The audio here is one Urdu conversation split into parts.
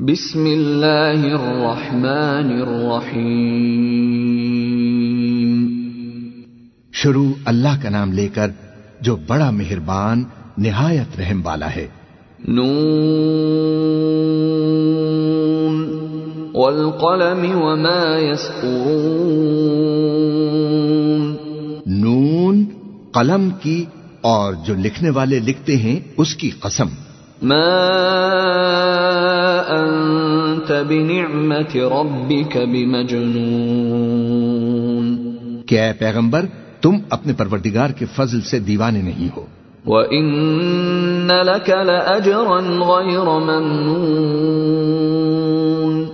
بسم اللہ الرحمن الرحیم۔ شروع اللہ کا نام لے کر جو بڑا مہربان نہایت رحم والا ہے۔ نون۔ والقلم وما يسطرون نون قلم کی اور جو لکھنے والے لکھتے ہیں اس کی قسم۔ ما انت بنعمت ربك بمجنون کہ اے پیغمبر تم اپنے پروردگار کے فضل سے دیوانے نہیں ہو۔ وَإِنَّ لَكَ لَأَجْرًا غَيْرَ مَمْنُونَ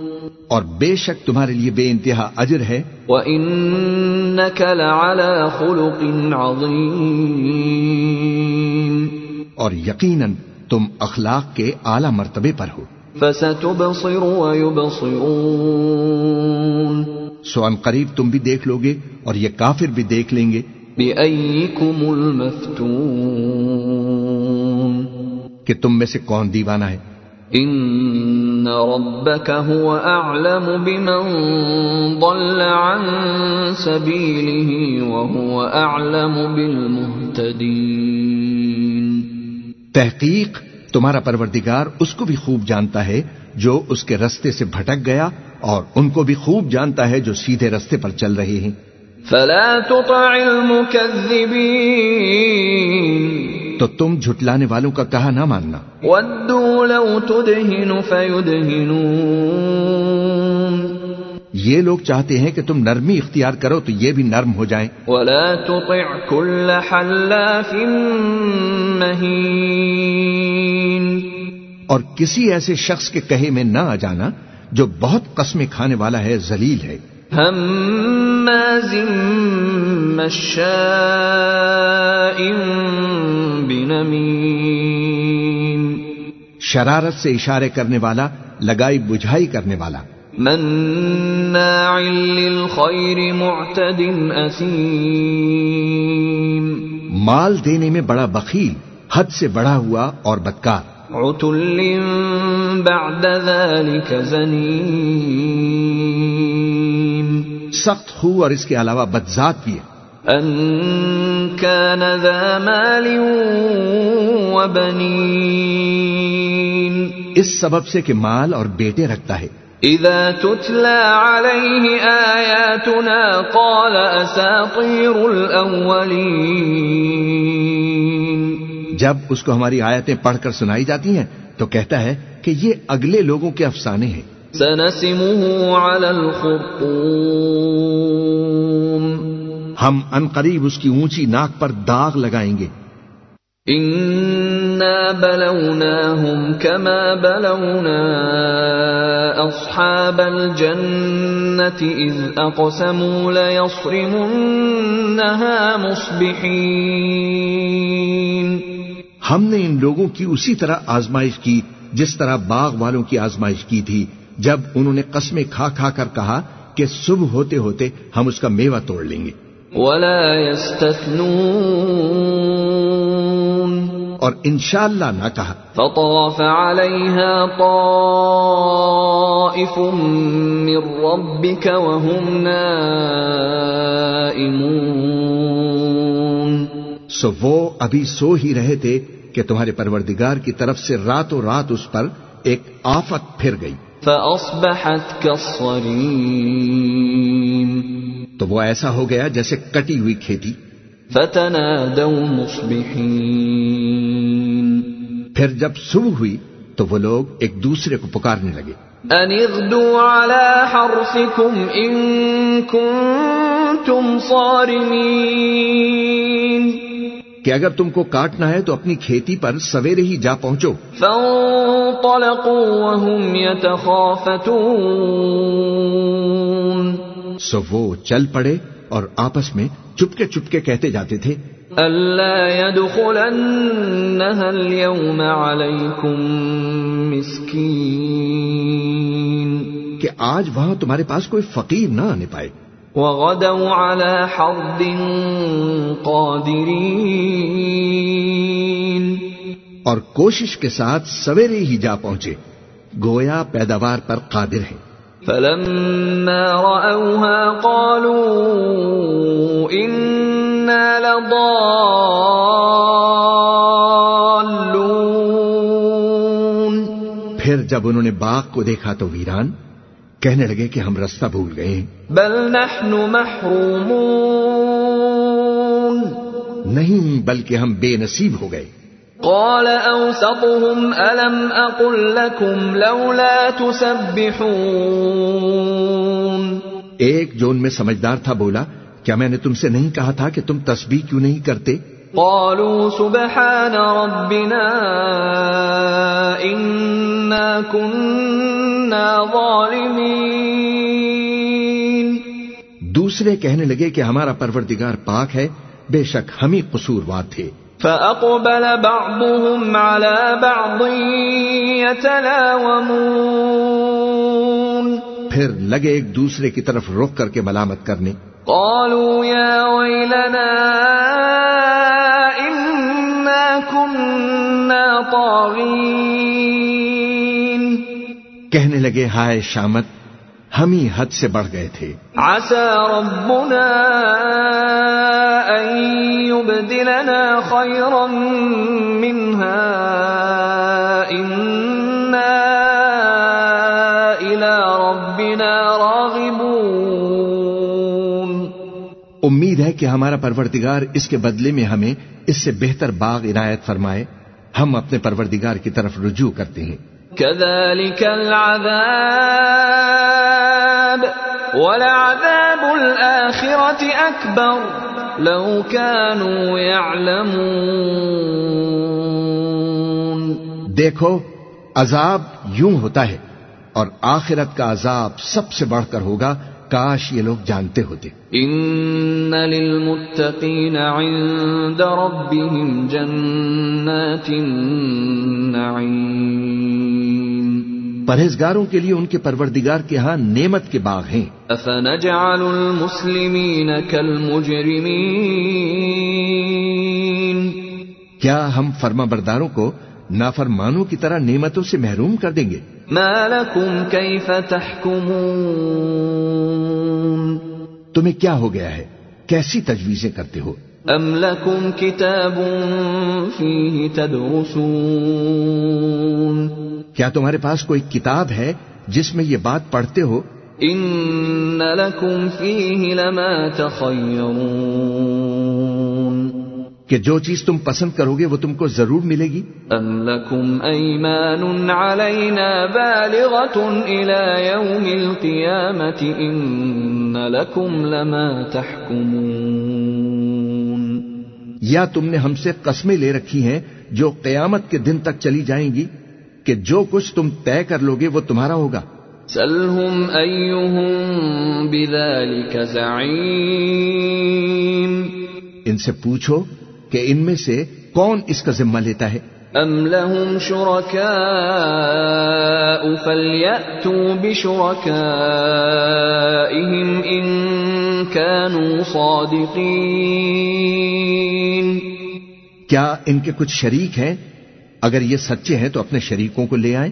اور بے شک تمہارے لیے بے انتہا اجر ہے۔ وَإِنَّكَ لَعَلَى خُلُقٍ عَظِيمٍ اور یقیناً تم اخلاق کے اعلی مرتبے پر ہو۔ فَسَتُبْصِرُ وَيُبْصِرُونَ۔ سو ان قریب تم بھی دیکھ لو گے اور یہ کافر بھی دیکھ لیں گے۔ بِأَيِّكُمُ الْمَفْتُونَ۔ کہ تم میں سے کون دیوانہ ہے۔ ان ربك هو اعلم بمن ضل عن سبيله وهو اعلم بالمهتدين۔ تحقیق تمہارا پروردگار اس کو بھی خوب جانتا ہے جو اس کے رستے سے بھٹک گیا اور ان کو بھی خوب جانتا ہے جو سیدھے رستے پر چل رہے ہیں۔ فلا تطع المكذبين۔ تو تم جھٹلانے والوں کا کہا نہ ماننا۔ ودوا لو تدهن فيدهنون۔ یہ لوگ چاہتے ہیں کہ تم نرمی اختیار کرو تو یہ بھی نرم ہو جائیں۔ ولا تطع كل حلاف مهين۔ اور کسی ایسے شخص کے کہے میں نہ آ جانا جو بہت قسمیں کھانے والا ہے ذلیل ہے۔ هماز مشاء بنميم۔ شرارت سے اشارے کرنے والا لگائی بجھائی کرنے والا۔ مناع للخير معتد أثيم. مال دینے میں بڑا بخیل حد سے بڑا ہوا اور بدکار۔ عتل بعد ذلك زنيم. سخت ہو اور اس کے علاوہ بدذات بھی ہے۔ أن كان ذا مال وبنين. اس سبب سے کہ مال اور بیٹے رکھتا ہے۔ إذا تتلى عليه آياتنا قال أساطير الأولين. جب اس کو ہماری آیتیں پڑھ کر سنائی جاتی ہیں تو کہتا ہے کہ یہ اگلے لوگوں کے افسانے ہیں۔ سنسمه على الخرطوم. ہم ان قریب اس کی اونچی ناک پر داغ لگائیں گے۔ بلوناهم كما بلونا أصحاب الجنة إذ أقسموا ليصرمنها مصبحين ہم نے ان لوگوں کی اسی طرح آزمائش کی جس طرح باغ والوں کی آزمائش کی تھی جب انہوں نے قسمیں کھا کھا کر کہا کہ صبح ہوتے ہوتے ہم اس کا میوہ توڑ لیں گے۔ ولا يستثنون اور انشاءاللہ نہ کہا فطاف عليها طائف من ربك وهم نائمون۔ سو وہ ابھی سو ہی رہے تھے کہ تمہارے پروردگار کی طرف سے راتوں رات اس پر ایک آفت پھر گئی۔ فأصبحت كالصريم۔ تو وہ ایسا ہو گیا جیسے کٹی ہوئی کھیتی۔ فتنادوا مصبحين. پھر جب صبح ہوئی تو وہ لوگ ایک دوسرے کو پکارنے لگے۔ أن اغدوا على حرثكم إن كنتم صارمين. کہ اگر تم کو کاٹنا ہے تو اپنی کھیتی پر سویرے ہی جا پہنچو۔ فانطلقوا وهم يتخافتون. سو وہ چل پڑے اور آپس میں چپکے چپکے کہتے جاتے تھے يدخلنها اليوم عليكم مسكين۔ کہ آج وہاں تمہارے پاس کوئی فقیر نہ آنے پائے۔ وغدوا على حرد قادرين۔ اور کوشش کے ساتھ سویرے ہی جا پہنچے گویا پیداوار پر قادر ہیں۔ فلما رأوها قالوا إنا لضالون. پھر جب انہوں نے باغ کو دیکھا تو ویران کہنے لگے کہ ہم رستہ بھول گئے بل نحن محرومون. نہیں بلکہ ہم بے نصیب ہو گئے۔ قال أوسطهم ألم أقل لكم لولا تسبحون ایک جو ان میں سمجھدار تھا بولا کیا میں نے تم سے نہیں کہا تھا کہ تم تسبیح کیوں نہیں کرتے؟ قالوا سبحان ربنا إنا كنا ظالمين. دوسرے کہنے لگے کہ ہمارا پروردگار پاک ہے بے شک ہم ہی قصوروار تھے۔ فأقبل بعضهم على بعض يتلاومون پھر لگے ایک دوسرے کی طرف رخ کر کے ملامت کرنے۔ قالوا يا ويلنا إنا كنا طاغين کہنے لگے ہائے شامت ہم ہی حد سے بڑھ گئے تھے۔ عسى ربنا أن يبدلنا خيرا منها. إنا إلى ربنا راغبون. امید ہے کہ ہمارا پروردگار اس کے بدلے میں ہمیں اس سے بہتر باغ عنایت فرمائے۔ ہم اپنے پروردگار کی طرف رجوع کرتے ہیں۔ كذلك العذاب ولعذاب الآخرة أكبر۔ لو كانوا يعلمون۔ دیکھو عذاب یوں ہوتا ہے اور آخرت کا عذاب سب سے بڑھ کر ہوگا کاش یہ لوگ جانتے ہوتے۔ إن للمتقين عند ربهم جنات النعيم پرہیزگاروں کے لیے ان کے پروردگار کے ہاں نعمت کے باغ ہیں۔ أفنجعل المسلمين كالمجرمين کیا ہم فرما برداروں کو نافرمانوں کی طرح نعمتوں سے محروم کر دیں گے؟ ما لكم كيف تحكمون تمہیں کیا ہو گیا ہے؟ کیسی تجویزیں کرتے ہو؟ أم لكم كتاب فيه تدرسون۔ کیا تمہارے پاس کوئی کتاب ہے جس میں یہ بات پڑھتے ہو؟ إن لكم فيه لما تخيرون کہ جو چیز تم پسند کرو گے وہ تم کو ضرور ملے گی؟ أم لكم أيمان علينا بالغة إلى يوم القيامة إن لكم لما تحكمون یا تم نے ہم سے قسمیں لے رکھی ہیں جو قیامت کے دن تک چلی جائیں گی؟ کہ جو کچھ تم طے کر لوگے وہ تمہارا ہوگا۔ سلهم أيهم بذلك زعيم ان سے پوچھو کہ ان میں سے کون اس کا ذمہ لیتا ہے۔ أم لهم شركاء فليأتوا بشركائهم إن كانوا صادقين کیا ان کے کچھ شریک ہیں؟ اگر یہ سچے ہیں تو اپنے شریکوں کو لے آئیں۔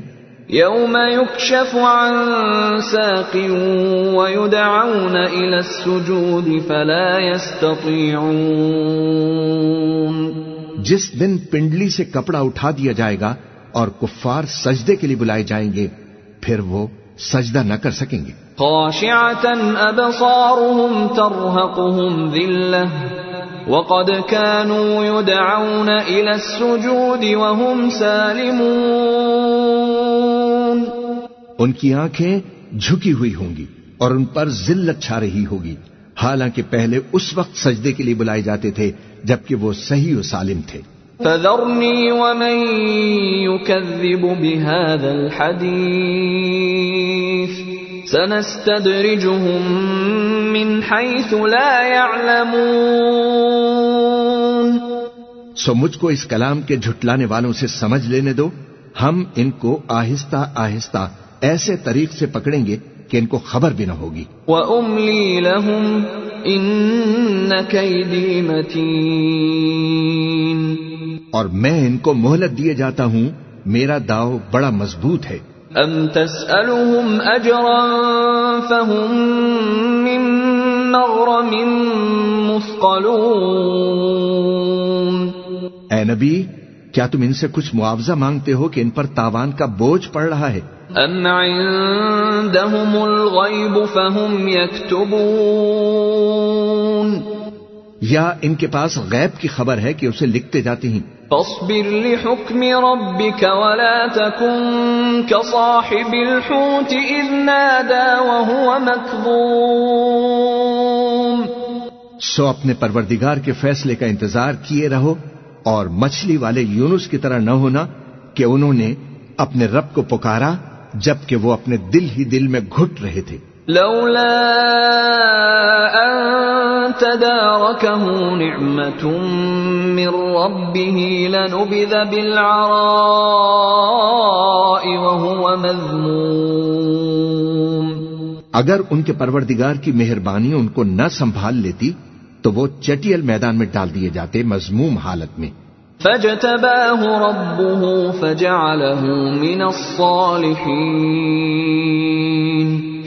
يوم يكشف عن ساق ويدعون إلى السجود فلا يستطيعون جس دن پنڈلی سے کپڑا اٹھا دیا جائے گا اور کفار سجدے کے لیے بلائے جائیں گے پھر وہ سجدہ نہ کر سکیں گے۔ خاشعة أبصارهم ترهقهم ذلة۔ وقد كانوا يدعون إلى السجود وهم سالمون. ان کی آنکھیں جھکی ہوئی ہوں گی اور ان پر ذلت چھا رہی ہوگی۔ حالانکہ پہلے اس وقت سجدے کے لیے بلائے جاتے تھے جبکہ وہ صحیح و سالم تھے۔ فذرني ومن يكذب بهذا الحديث. سنستدرجهم من حيث لا يعلمون. سو مجھ کو اس کلام کے جھٹلانے والوں سے سمجھ لینے دو۔ ہم ان کو آہستہ آہستہ ایسے طریق سے پکڑیں گے کہ ان کو خبر بھی نہ ہوگی۔ وأملي لهم إن كيدي متين۔ اور میں ان کو مہلت دیے جاتا ہوں۔ میرا داؤ بڑا مضبوط ہے۔ أم تسألهم أجرا فهم من مغرم مثقلون۔ اے نبی کیا تم ان سے کچھ معاوضہ مانگتے ہو کہ ان پر تاوان کا بوجھ پڑ رہا ہے؟ أم عندهم الغيب فهم يكتبون یا ان کے پاس غیب کی خبر ہے کہ اسے لکھتے جاتے ہیں؟ فاصبر لحكم ربك ولا تكن كصاحب الحوت إذ نادى وهو مكظوم سو اپنے پروردگار کے فیصلے کا انتظار کیے رہو۔ اور مچھلی والے یونس کی طرح نہ ہونا کہ انہوں نے اپنے رب کو پکارا جبکہ وہ اپنے دل ہی دل میں گھٹ رہے تھے۔ لولا تداركه نعمة من ربه لنبذ بالعراء وهو مذموم۔ اگر ان کے پروردگار کی مہربانی ان کو نہ سنبھال لیتی تو وہ چٹیل میدان میں ڈال دیے جاتے مضموم حالت میں۔ فاجتباه ربه فجعله من الصالحين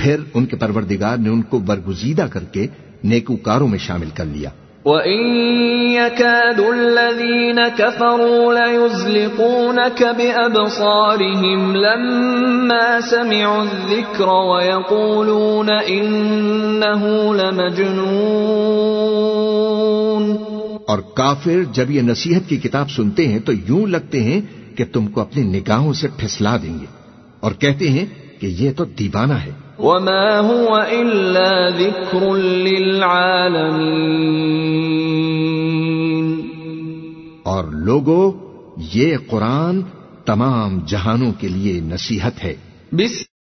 پھر ان کے پروردگار نے ان کو برگزیدہ کر کے نیکوکاروں میں شامل کر لیا۔ وَإِن يَكَادُ الَّذِينَ كَفَرُوا لَيُزْلِقُونَكَ بِأَبْصَارِهِمْ لَمَّا سَمِعُوا الذِّكْرَ وَيَقُولُونَ إِنَّهُ لَمَجْنُونَ۔ اور کافر جب یہ نصیحت کی کتاب سنتے ہیں تو یوں لگتے ہیں کہ تم کو اپنی نگاہوں سے ٹھسلا دیں گے اور کہتے ہیں کہ یہ تو دیوانہ ہے۔ وَمَا هُوَ إِلَّا ذِكْرٌ لِّلْعَالَمِينَ اور لوگوں یہ قرآن تمام جہانوں کے لیے نصیحت ہے۔ بسم